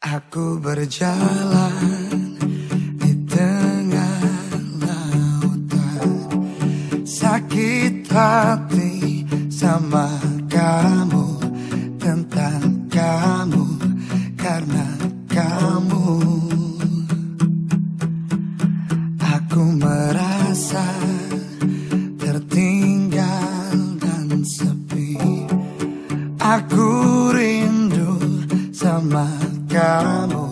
Aku berjalan di tengah lautan. Sakit hati sama kamu Tentang kamu karena kamu. Aku merasa tertinggal dan sepi. Aku rindu sama kamu kamu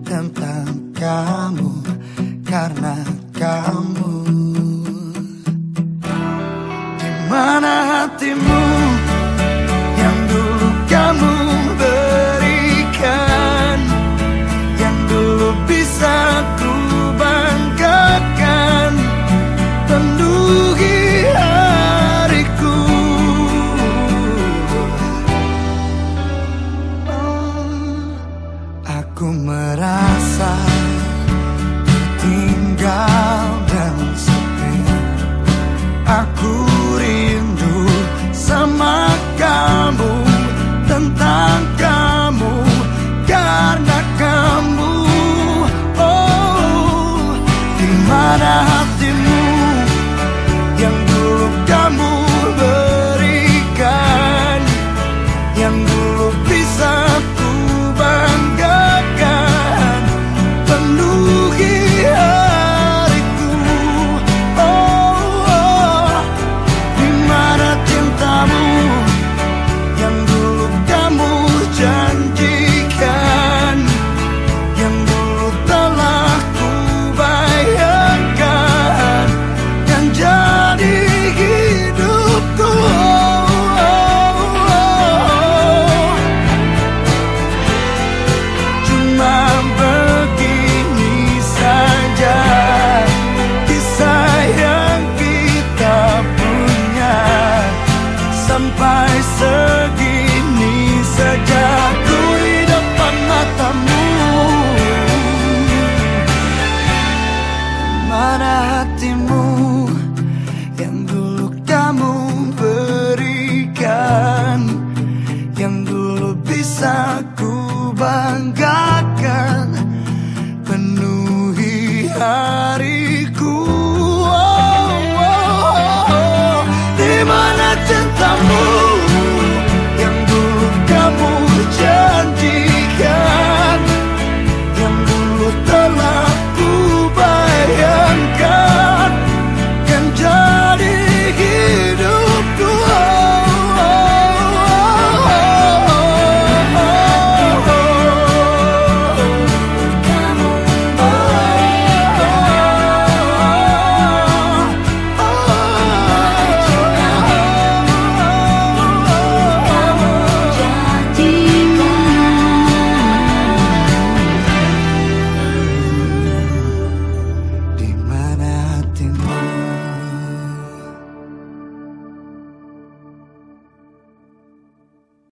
tentang kamu karena kamu merasa tinggal. bisa ku banggakan. Penuhi hariku. Oh, oh, oh, oh. Di mana cintamu?